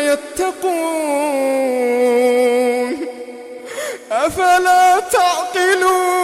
يتقون. أفلا تعقلون؟